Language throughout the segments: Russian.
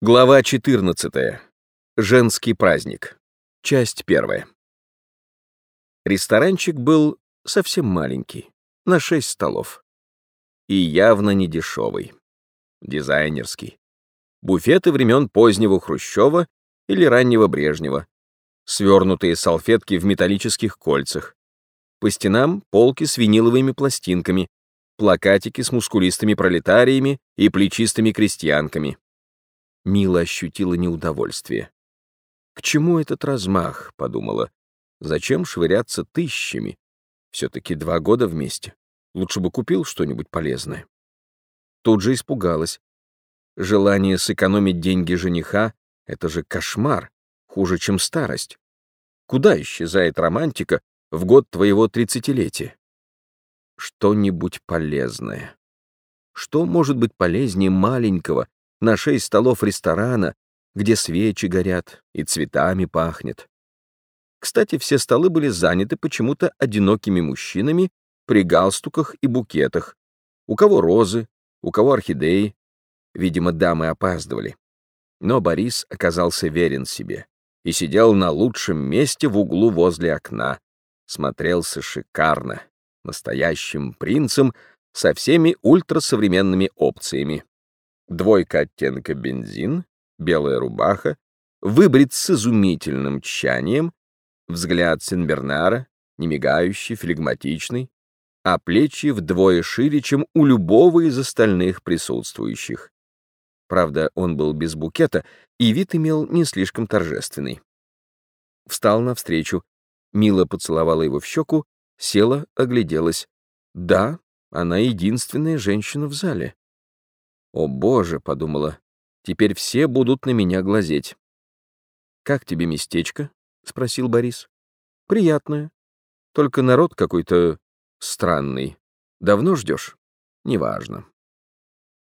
Глава 14. Женский праздник. Часть первая. Ресторанчик был совсем маленький, на шесть столов. И явно не дешевый. Дизайнерский. Буфеты времен позднего Хрущева или раннего Брежнева. Свернутые салфетки в металлических кольцах. По стенам полки с виниловыми пластинками, плакатики с мускулистыми пролетариями и плечистыми крестьянками Мила ощутила неудовольствие. «К чему этот размах?» — подумала. «Зачем швыряться тысячами? Все-таки два года вместе. Лучше бы купил что-нибудь полезное». Тут же испугалась. Желание сэкономить деньги жениха — это же кошмар, хуже, чем старость. Куда исчезает романтика в год твоего тридцатилетия? Что-нибудь полезное. Что может быть полезнее маленького, на шесть столов ресторана, где свечи горят и цветами пахнет. Кстати, все столы были заняты почему-то одинокими мужчинами при галстуках и букетах. У кого розы, у кого орхидеи. Видимо, дамы опаздывали. Но Борис оказался верен себе и сидел на лучшем месте в углу возле окна. Смотрелся шикарно, настоящим принцем со всеми ультрасовременными опциями двойка оттенка бензин, белая рубаха, выбрит с изумительным тщанием, взгляд Сенбернара, немигающий, флегматичный, а плечи вдвое шире, чем у любого из остальных присутствующих. Правда, он был без букета, и вид имел не слишком торжественный. Встал навстречу, мило поцеловала его в щеку, села, огляделась. Да, она единственная женщина в зале. «О боже», — подумала, — «теперь все будут на меня глазеть». «Как тебе местечко?» — спросил Борис. «Приятное. Только народ какой-то странный. Давно ждешь?» «Неважно».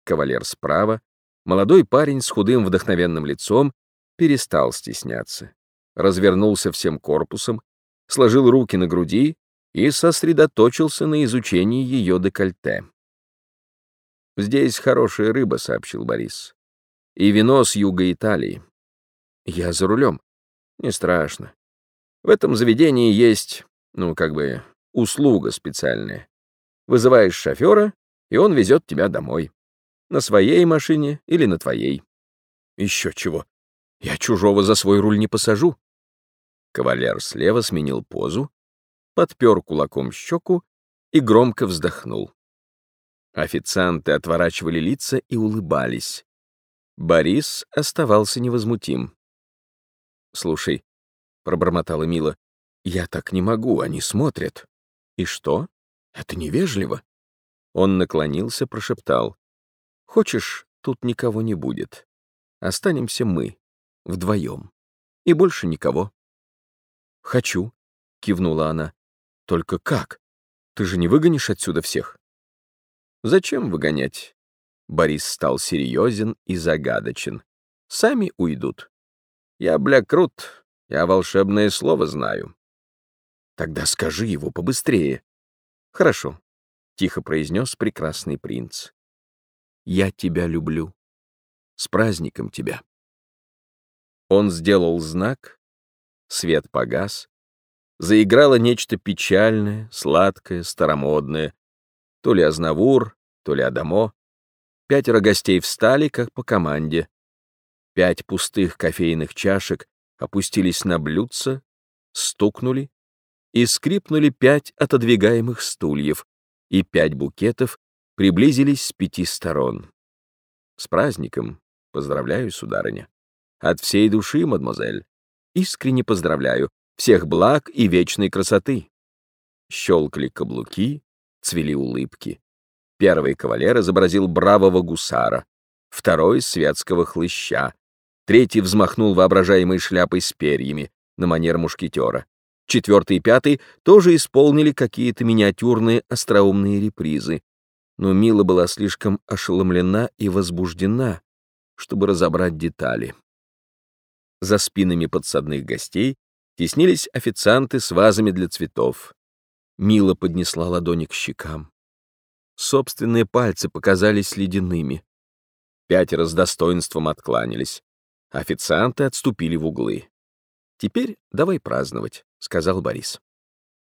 Кавалер справа, молодой парень с худым вдохновенным лицом, перестал стесняться. Развернулся всем корпусом, сложил руки на груди и сосредоточился на изучении ее декольте. «Здесь хорошая рыба», — сообщил Борис. «И вино с юга Италии». «Я за рулем». «Не страшно. В этом заведении есть, ну, как бы, услуга специальная. Вызываешь шофера, и он везет тебя домой. На своей машине или на твоей». «Еще чего. Я чужого за свой руль не посажу». Кавалер слева сменил позу, подпер кулаком щеку и громко вздохнул. Официанты отворачивали лица и улыбались. Борис оставался невозмутим. «Слушай», — пробормотала Мила, — «я так не могу, они смотрят». «И что? Это невежливо». Он наклонился, прошептал. «Хочешь, тут никого не будет. Останемся мы, вдвоем. И больше никого». «Хочу», — кивнула она. «Только как? Ты же не выгонишь отсюда всех?» Зачем выгонять? Борис стал серьезен и загадочен. Сами уйдут. Я, бля, крут. Я волшебное слово знаю. Тогда скажи его побыстрее. Хорошо, — тихо произнес прекрасный принц. Я тебя люблю. С праздником тебя. Он сделал знак, свет погас, заиграло нечто печальное, сладкое, старомодное, то ли Азнавур, то ли Адамо. Пятеро гостей встали, как по команде. Пять пустых кофейных чашек опустились на блюдца, стукнули, и скрипнули пять отодвигаемых стульев, и пять букетов приблизились с пяти сторон. С праздником! Поздравляю, сударыня. От всей души, мадемуазель. Искренне поздравляю. Всех благ и вечной красоты. Щелкали каблуки, цвели улыбки. Первый кавалер изобразил бравого гусара, второй — светского хлыща, третий взмахнул воображаемой шляпой с перьями на манер мушкетера. Четвертый и пятый тоже исполнили какие-то миниатюрные остроумные репризы, но Мила была слишком ошеломлена и возбуждена, чтобы разобрать детали. За спинами подсадных гостей теснились официанты с вазами для цветов. Мила поднесла ладони к щекам. Собственные пальцы показались ледяными. Пятеро с достоинством откланялись. Официанты отступили в углы. «Теперь давай праздновать», — сказал Борис.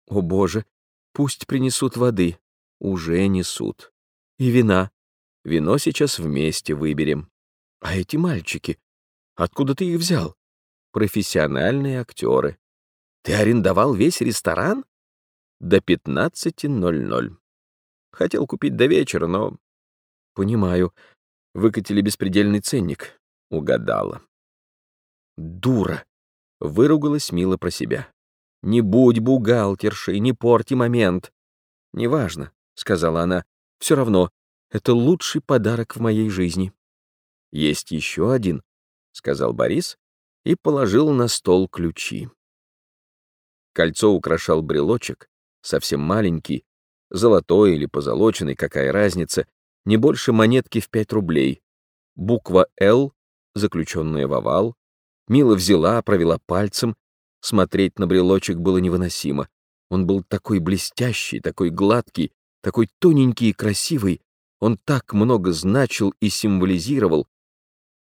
«О, Боже, пусть принесут воды». «Уже несут. И вина. Вино сейчас вместе выберем. А эти мальчики? Откуда ты их взял?» «Профессиональные актеры. Ты арендовал весь ресторан?» «До 15.00. Хотел купить до вечера, но...» «Понимаю. Выкатили беспредельный ценник. Угадала. Дура! Выругалась Мила про себя. Не будь бухгалтершей, не порти момент. Неважно, сказала она. Все равно, это лучший подарок в моей жизни. Есть еще один, сказал Борис и положил на стол ключи. Кольцо украшал брелочек, совсем маленький, золотой или позолоченный, какая разница, не больше монетки в 5 рублей. Буква «Л», заключенная в овал. Мила взяла, провела пальцем. Смотреть на брелочек было невыносимо. Он был такой блестящий, такой гладкий, такой тоненький и красивый. Он так много значил и символизировал.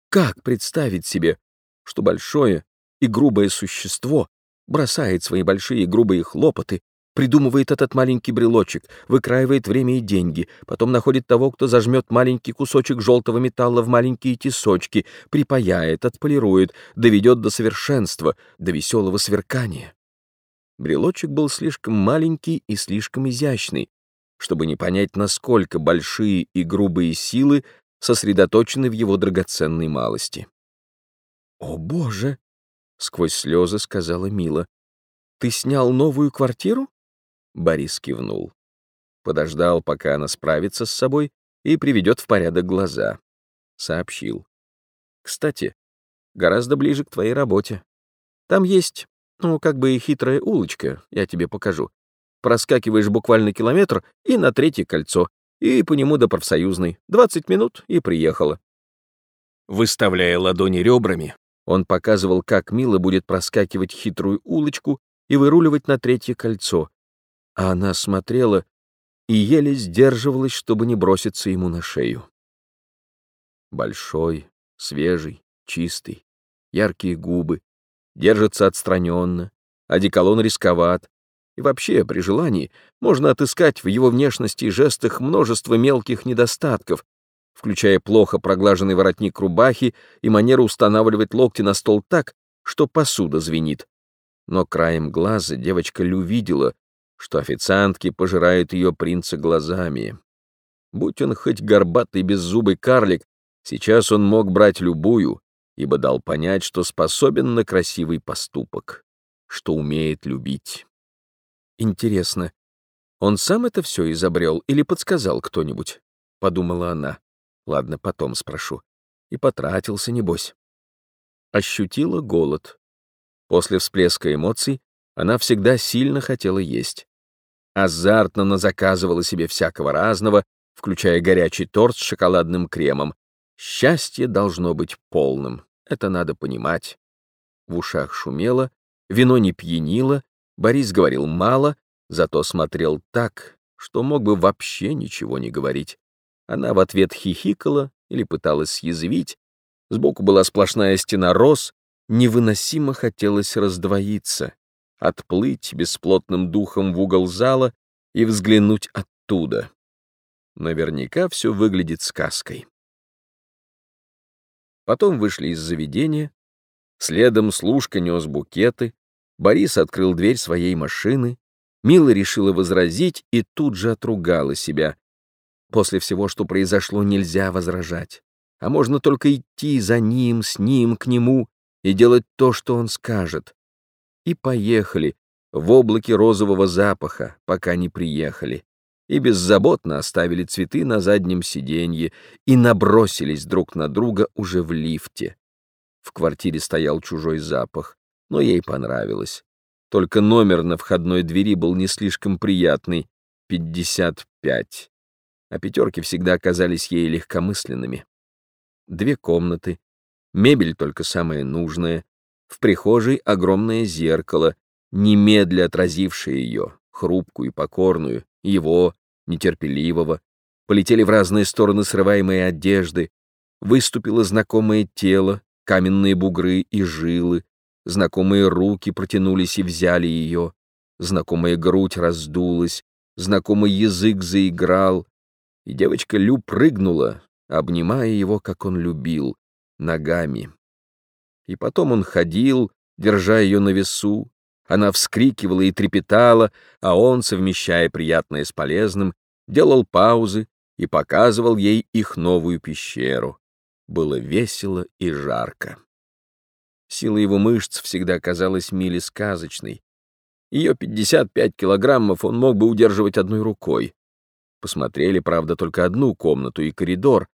Как представить себе, что большое и грубое существо бросает свои большие грубые хлопоты придумывает этот маленький брелочек, выкраивает время и деньги, потом находит того, кто зажмет маленький кусочек желтого металла в маленькие тесочки, припаяет, отполирует, доведет до совершенства, до веселого сверкания. Брелочек был слишком маленький и слишком изящный, чтобы не понять, насколько большие и грубые силы сосредоточены в его драгоценной малости. «О, Боже!» — сквозь слезы сказала Мила. «Ты снял новую квартиру?» Борис кивнул. Подождал, пока она справится с собой и приведет в порядок глаза. Сообщил. «Кстати, гораздо ближе к твоей работе. Там есть, ну, как бы и хитрая улочка, я тебе покажу. Проскакиваешь буквально километр и на третье кольцо, и по нему до профсоюзной. Двадцать минут и приехала». Выставляя ладони ребрами, он показывал, как мило будет проскакивать хитрую улочку и выруливать на третье кольцо, а она смотрела и еле сдерживалась, чтобы не броситься ему на шею. Большой, свежий, чистый, яркие губы, держится отстраненно, одеколон рисковат, и вообще, при желании, можно отыскать в его внешности и жестах множество мелких недостатков, включая плохо проглаженный воротник рубахи и манеру устанавливать локти на стол так, что посуда звенит. Но краем глаза девочка Лю видела, что официантки пожирают ее принца глазами. Будь он хоть горбатый беззубый карлик, сейчас он мог брать любую, ибо дал понять, что способен на красивый поступок, что умеет любить. Интересно, он сам это все изобрел или подсказал кто-нибудь? Подумала она. Ладно, потом спрошу. И потратился, небось. Ощутила голод. После всплеска эмоций она всегда сильно хотела есть азартно назаказывала себе всякого разного, включая горячий торт с шоколадным кремом. Счастье должно быть полным, это надо понимать. В ушах шумело, вино не пьянило, Борис говорил мало, зато смотрел так, что мог бы вообще ничего не говорить. Она в ответ хихикала или пыталась съязвить. Сбоку была сплошная стена роз, невыносимо хотелось раздвоиться отплыть бесплотным духом в угол зала и взглянуть оттуда. Наверняка все выглядит сказкой. Потом вышли из заведения, следом служка нес букеты, Борис открыл дверь своей машины, Мила решила возразить и тут же отругала себя. После всего, что произошло, нельзя возражать, а можно только идти за ним, с ним, к нему и делать то, что он скажет и поехали в облаке розового запаха, пока не приехали, и беззаботно оставили цветы на заднем сиденье и набросились друг на друга уже в лифте. В квартире стоял чужой запах, но ей понравилось. Только номер на входной двери был не слишком приятный — 55. А пятерки всегда оказались ей легкомысленными. Две комнаты, мебель только самая нужная, в прихожей огромное зеркало, немедля отразившее ее, хрупкую и покорную, его, нетерпеливого. Полетели в разные стороны срываемые одежды. выступило знакомое тело, каменные бугры и жилы, знакомые руки протянулись и взяли ее, знакомая грудь раздулась, знакомый язык заиграл, и девочка Лю прыгнула, обнимая его, как он любил, ногами. И потом он ходил, держа ее на весу, она вскрикивала и трепетала, а он, совмещая приятное с полезным, делал паузы и показывал ей их новую пещеру. Было весело и жарко. Сила его мышц всегда казалась Миле сказочной. Ее 55 килограммов он мог бы удерживать одной рукой. Посмотрели, правда, только одну комнату и коридор.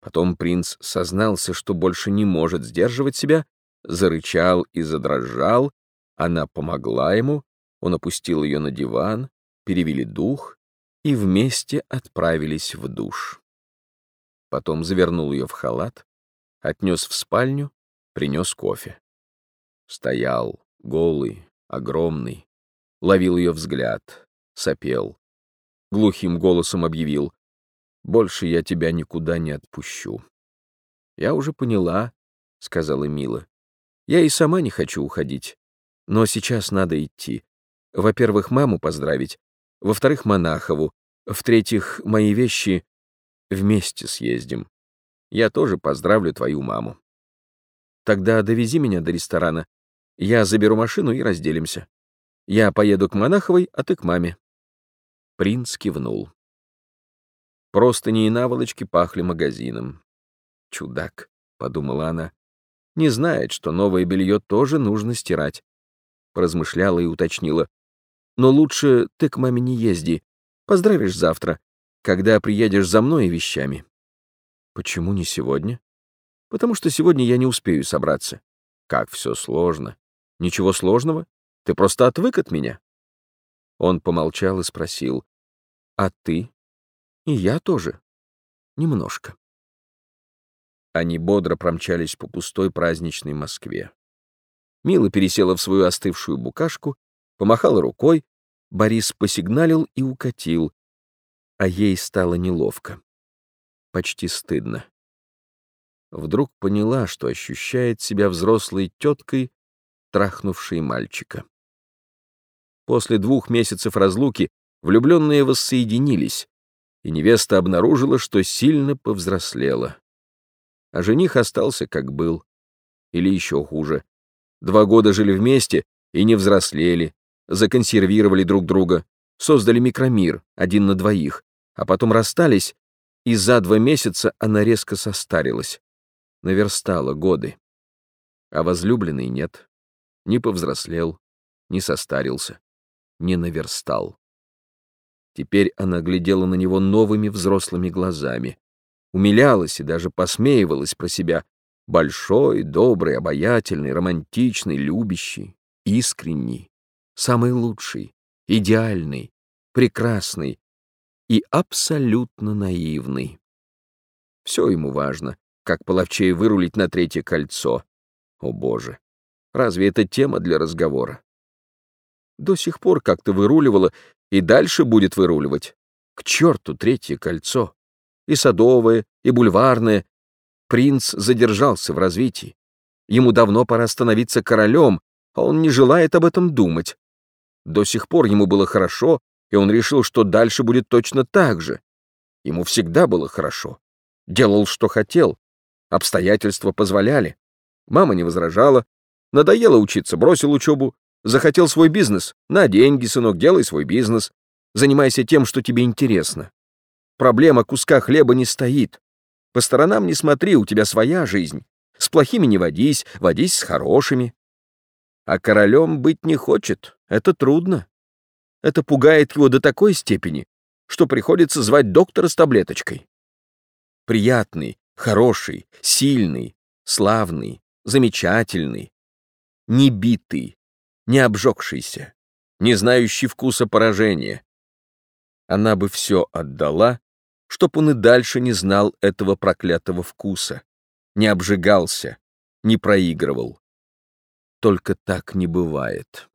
Потом принц сознался, что больше не может сдерживать себя, зарычал и задрожал, она помогла ему, он опустил ее на диван, перевели дух и вместе отправились в душ. Потом завернул ее в халат, отнес в спальню, принес кофе. Стоял, голый, огромный, ловил ее взгляд, сопел. Глухим голосом объявил, «Больше я тебя никуда не отпущу». «Я уже поняла», — сказала Мила. «Я и сама не хочу уходить. Но сейчас надо идти. Во-первых, маму поздравить, во-вторых, Монахову, в-третьих, мои вещи вместе съездим. Я тоже поздравлю твою маму. Тогда довези меня до ресторана. Я заберу машину и разделимся. Я поеду к Монаховой, а ты к маме. Принц кивнул. Простыни и наволочки пахли магазином. «Чудак», — подумала она, — «не знает, что новое белье тоже нужно стирать поразмышляла и уточнила. «Но лучше ты к маме не езди. Поздравишь завтра, когда приедешь за мной и вещами». «Почему не сегодня?» «Потому что сегодня я не успею собраться». «Как все сложно». «Ничего сложного. Ты просто отвык от меня». Он помолчал и спросил. «А ты?» «И я тоже. Немножко». Они бодро промчались по пустой праздничной Москве. Мила пересела в свою остывшую букашку, помахала рукой, Борис посигналил и укатил, а ей стало неловко. Почти стыдно. Вдруг поняла, что ощущает себя взрослой теткой, трахнувшей мальчика. После двух месяцев разлуки влюбленные воссоединились, и невеста обнаружила, что сильно повзрослела. А жених остался как был, или еще хуже, Два года жили вместе и не взрослели, законсервировали друг друга, создали микромир, один на двоих, а потом расстались, и за два месяца она резко состарилась, наверстала годы. А возлюбленный нет, не повзрослел, не состарился, не наверстал. Теперь она глядела на него новыми взрослыми глазами, умилялась и даже посмеивалась про себя, Большой, добрый, обаятельный, романтичный, любящий, искренний, самый лучший, идеальный, прекрасный и абсолютно наивный. Все ему важно, как половчей вырулить на третье кольцо. О боже, разве это тема для разговора? До сих пор как-то выруливала и дальше будет выруливать. К черту третье кольцо. И садовое, и бульварное, Принц задержался в развитии. Ему давно пора становиться королем, а он не желает об этом думать. До сих пор ему было хорошо, и он решил, что дальше будет точно так же. Ему всегда было хорошо. Делал, что хотел. Обстоятельства позволяли. Мама не возражала. Надоело учиться, бросил учебу. Захотел свой бизнес. На деньги, сынок, делай свой бизнес. Занимайся тем, что тебе интересно. Проблема куска хлеба не стоит. По сторонам не смотри, у тебя своя жизнь. С плохими не водись, водись с хорошими. А королем быть не хочет, это трудно. Это пугает его до такой степени, что приходится звать доктора с таблеточкой. Приятный, хороший, сильный, славный, замечательный, не битый, не обжегшийся, не знающий вкуса поражения. Она бы все отдала, чтоб он и дальше не знал этого проклятого вкуса, не обжигался, не проигрывал. Только так не бывает.